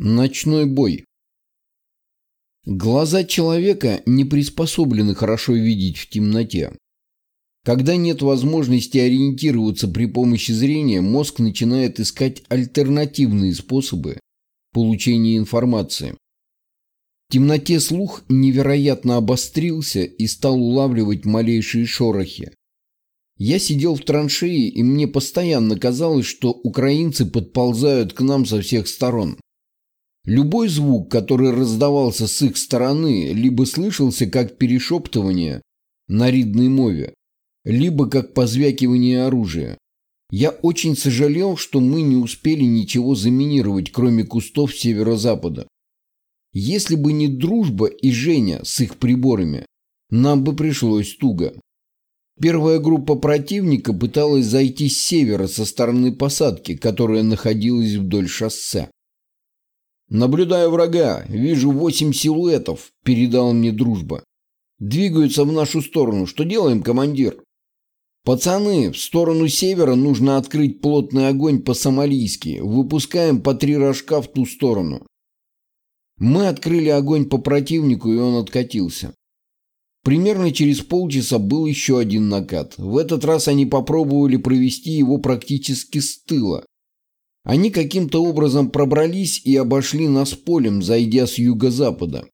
Ночной бой. Глаза человека не приспособлены хорошо видеть в темноте. Когда нет возможности ориентироваться при помощи зрения, мозг начинает искать альтернативные способы получения информации. В темноте слух невероятно обострился и стал улавливать малейшие шорохи. Я сидел в траншеи, и мне постоянно казалось, что украинцы подползают к нам со всех сторон. Любой звук, который раздавался с их стороны, либо слышался как перешептывание на ридной мове, либо как позвякивание оружия. Я очень сожалел, что мы не успели ничего заминировать, кроме кустов северо-запада. Если бы не дружба и Женя с их приборами, нам бы пришлось туго. Первая группа противника пыталась зайти с севера со стороны посадки, которая находилась вдоль шоссе. «Наблюдаю врага. Вижу восемь силуэтов», — передал мне дружба. «Двигаются в нашу сторону. Что делаем, командир?» «Пацаны, в сторону севера нужно открыть плотный огонь по-сомалийски. Выпускаем по три рожка в ту сторону». Мы открыли огонь по противнику, и он откатился. Примерно через полчаса был еще один накат. В этот раз они попробовали провести его практически с тыла, они каким-то образом пробрались и обошли нас полем, зайдя с юго-запада.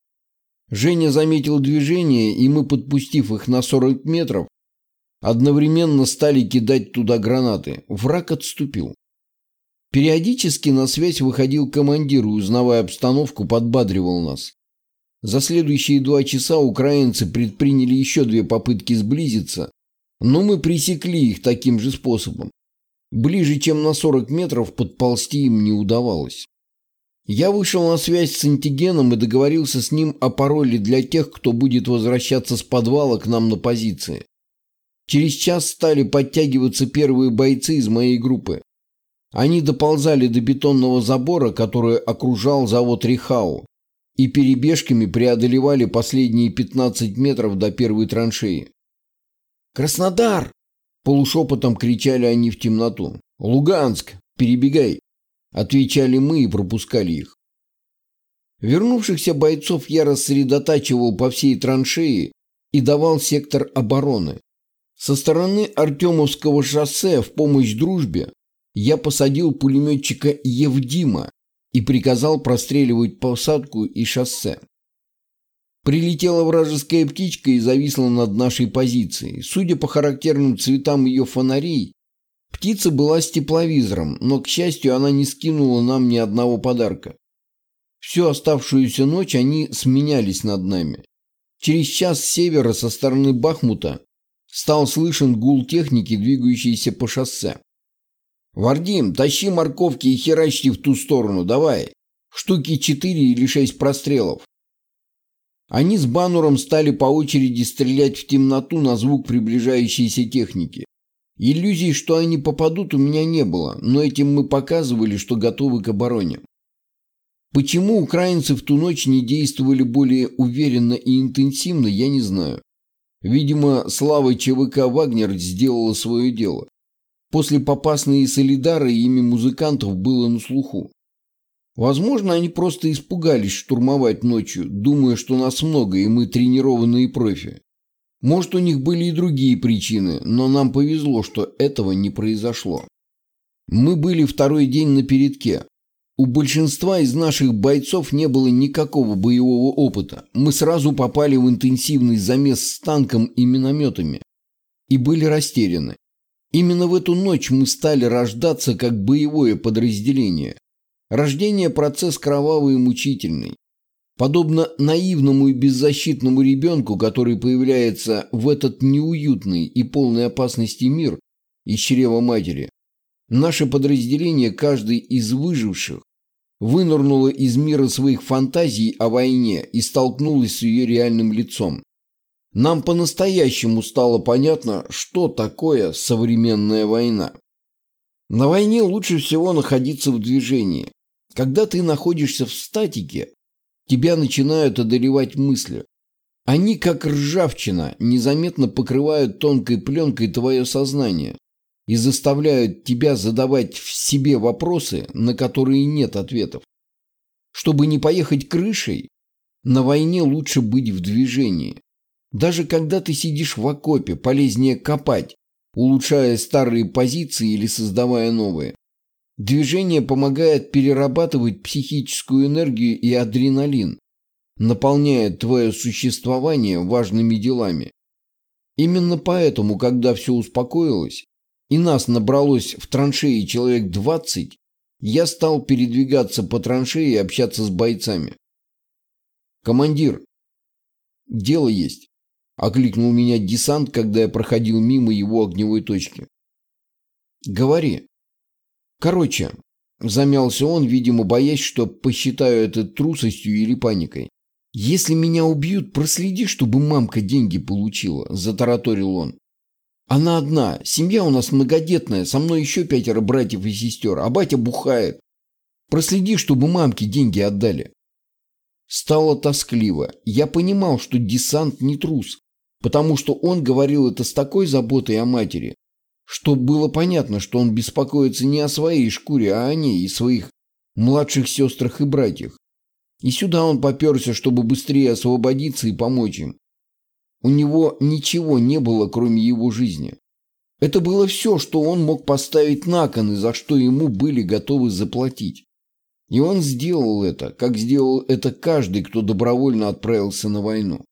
Женя заметил движение, и мы, подпустив их на 40 метров, одновременно стали кидать туда гранаты. Враг отступил. Периодически на связь выходил командир и, узнавая обстановку, подбадривал нас. За следующие два часа украинцы предприняли еще две попытки сблизиться, но мы пресекли их таким же способом. Ближе, чем на 40 метров, подползти им не удавалось. Я вышел на связь с антигеном и договорился с ним о пароле для тех, кто будет возвращаться с подвала к нам на позиции. Через час стали подтягиваться первые бойцы из моей группы. Они доползали до бетонного забора, который окружал завод Рихау, и перебежками преодолевали последние 15 метров до первой траншеи. «Краснодар!» Полушепотом кричали они в темноту. «Луганск! Перебегай!» Отвечали мы и пропускали их. Вернувшихся бойцов я рассредотачивал по всей траншеи и давал сектор обороны. Со стороны Артемовского шоссе в помощь дружбе я посадил пулеметчика Евдима и приказал простреливать посадку и шоссе. Прилетела вражеская птичка и зависла над нашей позицией. Судя по характерным цветам ее фонарей, птица была с тепловизором, но, к счастью, она не скинула нам ни одного подарка. Всю оставшуюся ночь они сменялись над нами. Через час с севера со стороны Бахмута стал слышен гул техники, двигающейся по шоссе. «Вардим, тащи морковки и херачьте в ту сторону, давай. Штуки четыре или шесть прострелов. Они с Бануром стали по очереди стрелять в темноту на звук приближающейся техники. Иллюзий, что они попадут, у меня не было, но этим мы показывали, что готовы к обороне. Почему украинцы в ту ночь не действовали более уверенно и интенсивно, я не знаю. Видимо, слава ЧВК «Вагнер» сделала свое дело. После Попасной и Солидара имя музыкантов было на слуху. Возможно, они просто испугались штурмовать ночью, думая, что нас много, и мы тренированные профи. Может, у них были и другие причины, но нам повезло, что этого не произошло. Мы были второй день на передке. У большинства из наших бойцов не было никакого боевого опыта. Мы сразу попали в интенсивный замес с танком и минометами. И были растеряны. Именно в эту ночь мы стали рождаться как боевое подразделение. Рождение – процесс кровавый и мучительный. Подобно наивному и беззащитному ребенку, который появляется в этот неуютный и полный опасности мир из чрева матери, наше подразделение, каждый из выживших, вынырнуло из мира своих фантазий о войне и столкнулось с ее реальным лицом. Нам по-настоящему стало понятно, что такое современная война. На войне лучше всего находиться в движении. Когда ты находишься в статике, тебя начинают одолевать мысли. Они, как ржавчина, незаметно покрывают тонкой пленкой твое сознание и заставляют тебя задавать в себе вопросы, на которые нет ответов. Чтобы не поехать крышей, на войне лучше быть в движении. Даже когда ты сидишь в окопе, полезнее копать, улучшая старые позиции или создавая новые. Движение помогает перерабатывать психическую энергию и адреналин, наполняет твое существование важными делами. Именно поэтому, когда все успокоилось, и нас набралось в траншеи человек 20, я стал передвигаться по траншеи и общаться с бойцами. «Командир, дело есть», — окликнул меня десант, когда я проходил мимо его огневой точки. «Говори». «Короче», — замялся он, видимо, боясь, что посчитаю это трусостью или паникой. «Если меня убьют, проследи, чтобы мамка деньги получила», – затараторил он. «Она одна, семья у нас многодетная, со мной еще пятеро братьев и сестер, а батя бухает. Проследи, чтобы мамке деньги отдали». Стало тоскливо. Я понимал, что десант не трус, потому что он говорил это с такой заботой о матери, что было понятно, что он беспокоится не о своей шкуре, а о ней и своих младших сестрах и братьях. И сюда он поперся, чтобы быстрее освободиться и помочь им. У него ничего не было, кроме его жизни. Это было все, что он мог поставить на кон и за что ему были готовы заплатить. И он сделал это, как сделал это каждый, кто добровольно отправился на войну.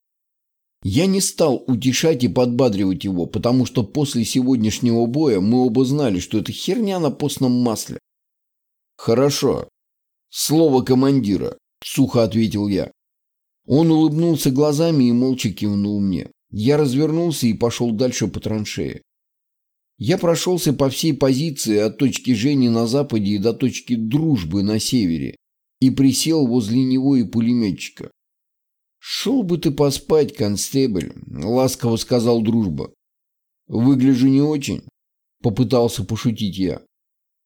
Я не стал утешать и подбадривать его, потому что после сегодняшнего боя мы оба знали, что это херня на постном масле. Хорошо. Слово командира. – сухо ответил я. Он улыбнулся глазами и молча кивнул мне. Я развернулся и пошел дальше по траншее. Я прошелся по всей позиции от точки Жени на западе и до точки дружбы на севере и присел возле него и пулеметчика. «Шел бы ты поспать, констебль», — ласково сказал дружба. «Выгляжу не очень», — попытался пошутить я.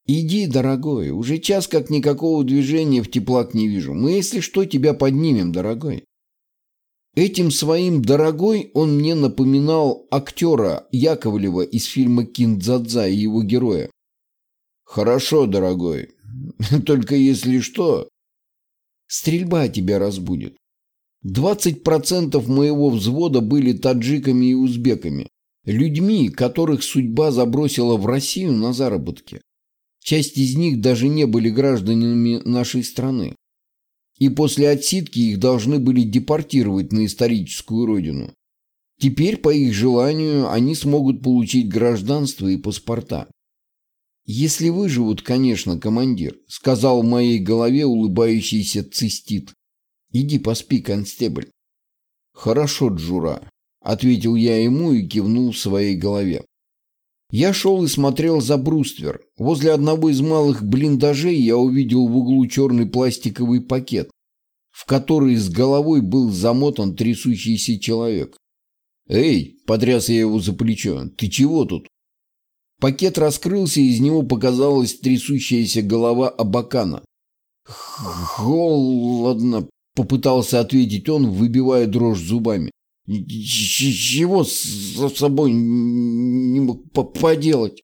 «Иди, дорогой, уже час как никакого движения в теплак не вижу. Мы, если что, тебя поднимем, дорогой». Этим своим «дорогой» он мне напоминал актера Яковлева из фильма «Киндзадза» и его героя. «Хорошо, дорогой, только если что...» «Стрельба тебя разбудит. Двадцать процентов моего взвода были таджиками и узбеками, людьми, которых судьба забросила в Россию на заработки. Часть из них даже не были гражданами нашей страны. И после отсидки их должны были депортировать на историческую родину. Теперь, по их желанию, они смогут получить гражданство и паспорта. «Если выживут, конечно, командир», — сказал в моей голове улыбающийся цистит. «Иди поспи, констебль». «Хорошо, Джура», — ответил я ему и кивнул в своей голове. Я шел и смотрел за бруствер. Возле одного из малых блиндажей я увидел в углу черный пластиковый пакет, в который с головой был замотан трясущийся человек. «Эй!» – потряс я его за плечо. «Ты чего тут?» Пакет раскрылся, и из него показалась трясущаяся голова Абакана. «Холодно!» – попытался ответить он, выбивая дрожь зубами. Чего с собой не мог поделать?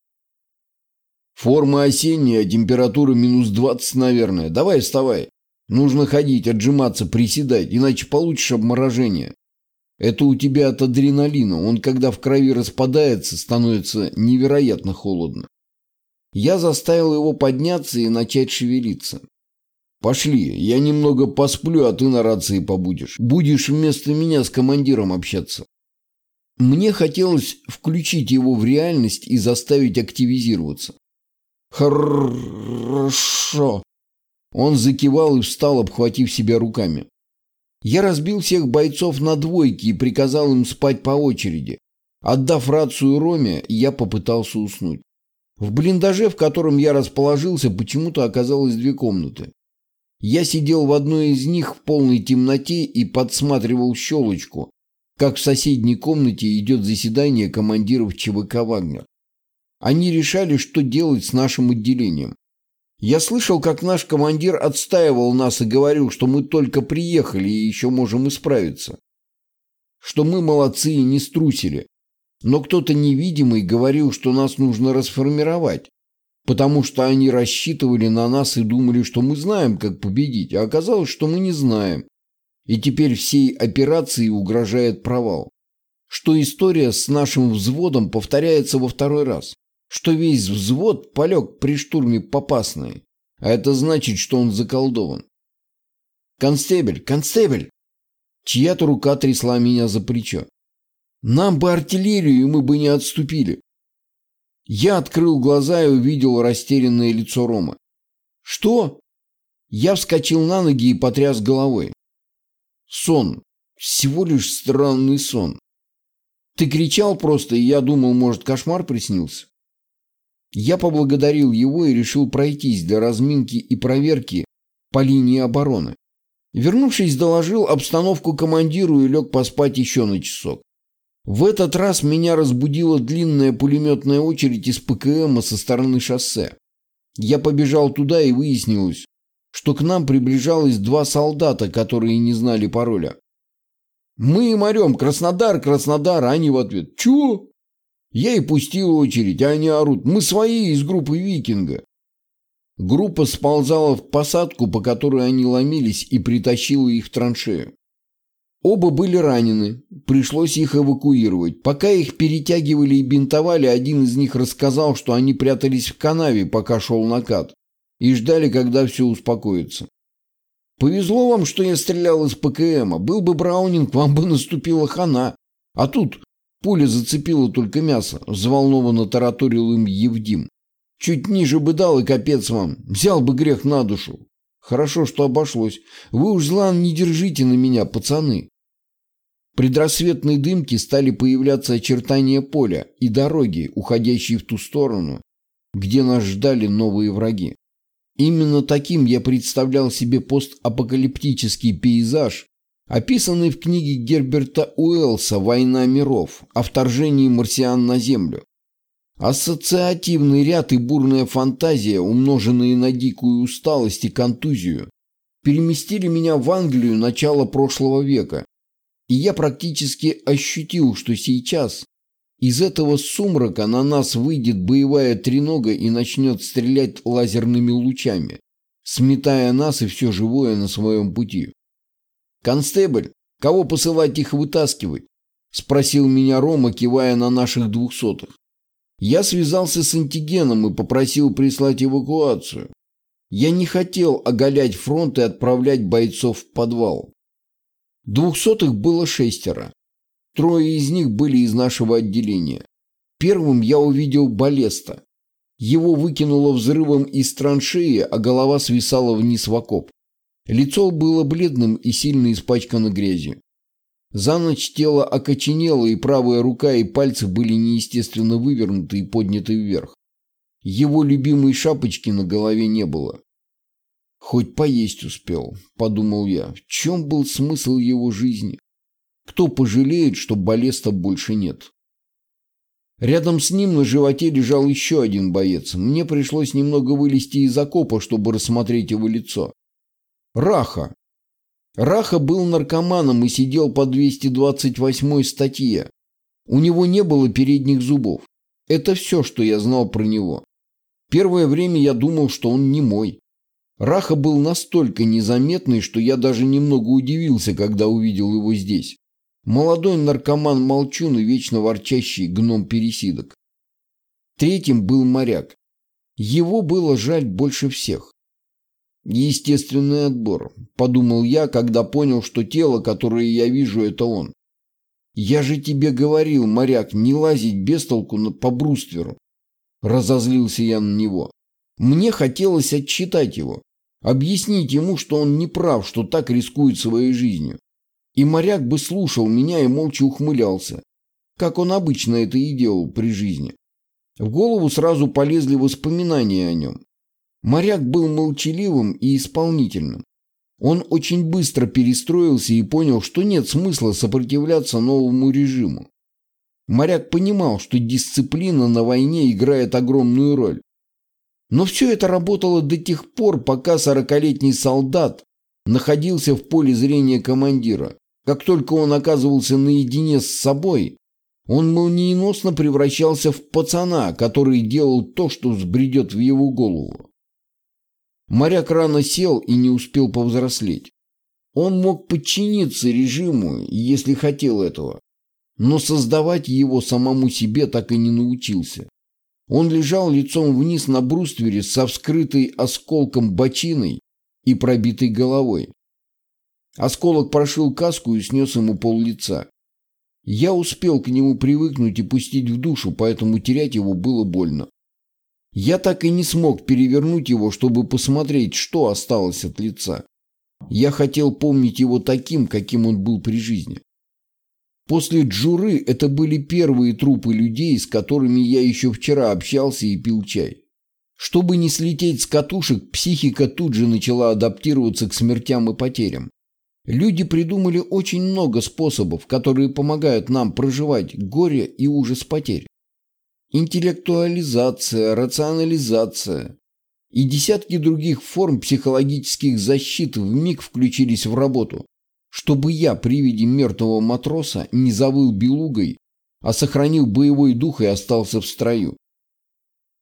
Форма осенняя, температура минус двадцать, наверное. Давай вставай. Нужно ходить, отжиматься, приседать, иначе получишь обморожение. Это у тебя от адреналина. Он, когда в крови распадается, становится невероятно холодно. Я заставил его подняться и начать шевелиться. «Пошли, я немного посплю, а ты на рации побудешь. Будешь вместо меня с командиром общаться». Мне хотелось включить его в реальность и заставить активизироваться. «Хорошо». Он закивал и встал, обхватив себя руками. Я разбил всех бойцов на двойки и приказал им спать по очереди. Отдав рацию Роме, я попытался уснуть. В блиндаже, в котором я расположился, почему-то оказалось две комнаты. Я сидел в одной из них в полной темноте и подсматривал щелочку, как в соседней комнате идет заседание командиров ЧВК «Вагнер». Они решали, что делать с нашим отделением. Я слышал, как наш командир отстаивал нас и говорил, что мы только приехали и еще можем исправиться. Что мы молодцы и не струсили. Но кто-то невидимый говорил, что нас нужно расформировать. Потому что они рассчитывали на нас и думали, что мы знаем, как победить, а оказалось, что мы не знаем. И теперь всей операции угрожает провал. Что история с нашим взводом повторяется во второй раз. Что весь взвод полег при штурме Попасной. А это значит, что он заколдован. «Констебель! Констебель!» Чья-то рука трясла меня за плечо. «Нам бы артиллерию, и мы бы не отступили. Я открыл глаза и увидел растерянное лицо Ромы. «Что?» Я вскочил на ноги и потряс головой. Сон. Всего лишь странный сон. Ты кричал просто, и я думал, может, кошмар приснился. Я поблагодарил его и решил пройтись для разминки и проверки по линии обороны. Вернувшись, доложил обстановку командиру и лег поспать еще на часок. В этот раз меня разбудила длинная пулеметная очередь из ПКМа со стороны шоссе. Я побежал туда и выяснилось, что к нам приближалось два солдата, которые не знали пароля. «Мы им орем, Краснодар, Краснодар», они в ответ «Чего?» Я и пустил очередь, а они орут «Мы свои из группы «Викинга». Группа сползала в посадку, по которой они ломились, и притащила их в траншею. Оба были ранены, пришлось их эвакуировать. Пока их перетягивали и бинтовали, один из них рассказал, что они прятались в канаве, пока шел накат, и ждали, когда все успокоится. «Повезло вам, что я стрелял из ПКМа. Был бы Браунинг, вам бы наступила хана. А тут пуля зацепила только мясо», — взволнованно тараторил им Евдим. «Чуть ниже бы дал, и капец вам. Взял бы грех на душу. Хорошо, что обошлось. Вы уж зла не держите на меня, пацаны предрассветной дымке стали появляться очертания поля и дороги, уходящие в ту сторону, где нас ждали новые враги. Именно таким я представлял себе постапокалиптический пейзаж, описанный в книге Герберта Уэллса «Война миров» о вторжении марсиан на Землю. Ассоциативный ряд и бурная фантазия, умноженные на дикую усталость и контузию, переместили меня в Англию начала прошлого века, и я практически ощутил, что сейчас из этого сумрака на нас выйдет боевая тренога и начнет стрелять лазерными лучами, сметая нас и все живое на своем пути. «Констебль, кого посылать их вытаскивать?» – спросил меня Рома, кивая на наших двухсотых. Я связался с антигеном и попросил прислать эвакуацию. Я не хотел оголять фронт и отправлять бойцов в подвал. Двухсотых было шестеро. Трое из них были из нашего отделения. Первым я увидел Балеста. Его выкинуло взрывом из траншеи, а голова свисала вниз в окоп. Лицо было бледным и сильно испачкано грязью. За ночь тело окоченело, и правая рука и пальцы были неестественно вывернуты и подняты вверх. Его любимой шапочки на голове не было. Хоть поесть успел, подумал я. В чем был смысл его жизни? Кто пожалеет, что Балеста больше нет? Рядом с ним на животе лежал еще один боец. Мне пришлось немного вылезти из окопа, чтобы рассмотреть его лицо. Раха. Раха был наркоманом и сидел по 228 статье. У него не было передних зубов. Это все, что я знал про него. Первое время я думал, что он не мой. Раха был настолько незаметный, что я даже немного удивился, когда увидел его здесь. Молодой наркоман-молчун и вечно ворчащий гном-пересидок. Третьим был моряк. Его было жаль больше всех. Естественный отбор, подумал я, когда понял, что тело, которое я вижу, это он. Я же тебе говорил, моряк, не лазить без толку по брустверу. Разозлился я на него. Мне хотелось отчитать его. Объяснить ему, что он не прав, что так рискует своей жизнью. И моряк бы слушал меня и молча ухмылялся, как он обычно это и делал при жизни. В голову сразу полезли воспоминания о нем. Моряк был молчаливым и исполнительным. Он очень быстро перестроился и понял, что нет смысла сопротивляться новому режиму. Моряк понимал, что дисциплина на войне играет огромную роль. Но все это работало до тех пор, пока сорокалетний солдат находился в поле зрения командира. Как только он оказывался наедине с собой, Он молниеносно превращался в пацана, который делал то, что взбредет в его голову. Моряк рано сел и не успел повзрослеть. Он мог подчиниться режиму, если хотел этого, но создавать его самому себе так и не научился. Он лежал лицом вниз на бруствере со вскрытой осколком бочиной и пробитой головой. Осколок прошил каску и снес ему пол лица. Я успел к нему привыкнуть и пустить в душу, поэтому терять его было больно. Я так и не смог перевернуть его, чтобы посмотреть, что осталось от лица. Я хотел помнить его таким, каким он был при жизни. После Джуры это были первые трупы людей, с которыми я еще вчера общался и пил чай. Чтобы не слететь с катушек, психика тут же начала адаптироваться к смертям и потерям. Люди придумали очень много способов, которые помогают нам проживать горе и ужас потерь. Интеллектуализация, рационализация и десятки других форм психологических защит в миг включились в работу, чтобы я при виде мертвого матроса не завыл белугой, а сохранил боевой дух и остался в строю.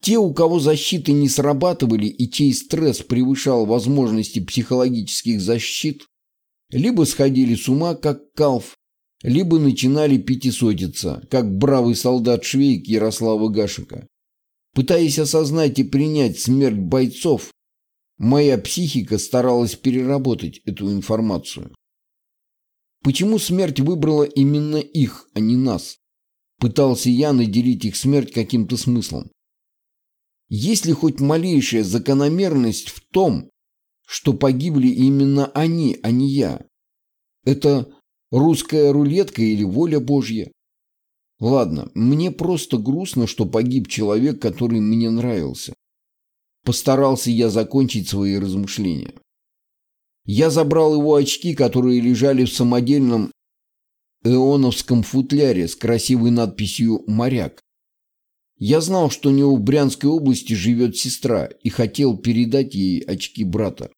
Те, у кого защиты не срабатывали и чей стресс превышал возможности психологических защит, либо сходили с ума, как Калф, либо начинали пятисотиться, как бравый солдат Швейк Ярослава Гашика. Пытаясь осознать и принять смерть бойцов, моя психика старалась переработать эту информацию. Почему смерть выбрала именно их, а не нас? Пытался я наделить их смерть каким-то смыслом. Есть ли хоть малейшая закономерность в том, что погибли именно они, а не я. Это русская рулетка или воля Божья? Ладно, мне просто грустно, что погиб человек, который мне нравился. Постарался я закончить свои размышления. Я забрал его очки, которые лежали в самодельном эоновском футляре с красивой надписью «Моряк». Я знал, что у него в Брянской области живет сестра и хотел передать ей очки брата.